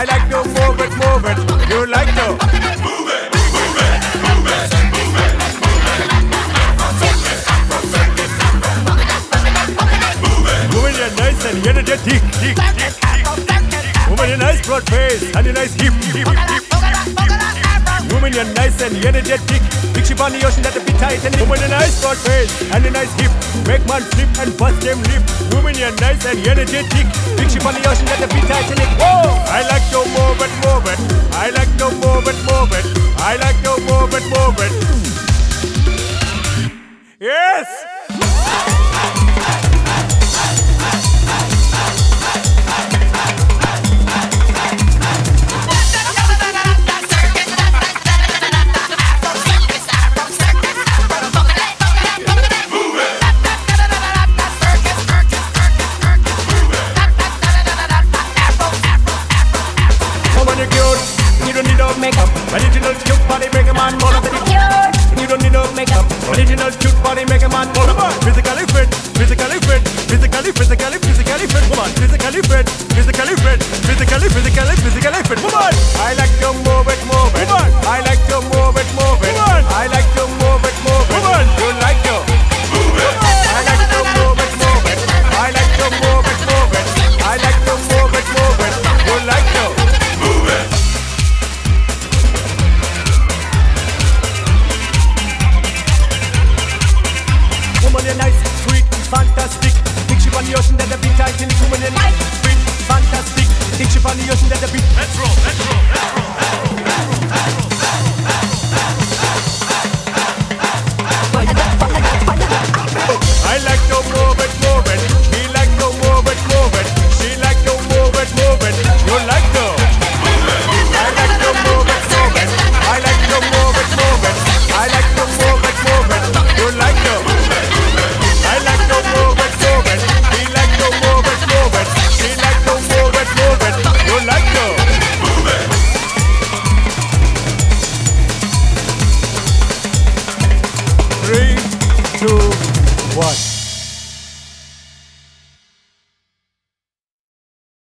I like to move it, move it. You like to move it, move it, move it, move it, move it. Moving your nice and energetic, dick, dick, dick, it. Moving your nice broad face and your nice hip, hip, hip. hip nice and energetic. Big ship on the ocean that be Titanic. Woman, a nice broad face and a nice hip. Make man flip and bust them lip. Woman, you're nice and energetic. Big ship on the ocean that be Titanic. Whoa! I like to move it, move it. I like to move it, move it. I like to move it, move it. Makeup. Original cute body make a man more than cute. You don't need no makeup. Original cute body make a man more than physically fit, physically fit, physically, physically, physically fit. Woman, physically fit, physically fit, physically, physically, physically fit. Woman, I like to move it. Woman, fantastic. Big ship on the ocean that the beat tight in the human and fantastic. Big ship on the ocean that the beat. Let's roll. What?